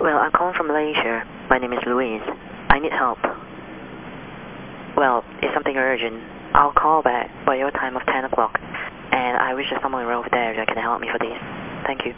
Well, I'm calling from Malaysia. My name is Louise. I need help. Well, it's something urgent. I'll call back by your time of 10 o'clock. And I wish there's someone over there that can help me for this. Thank you.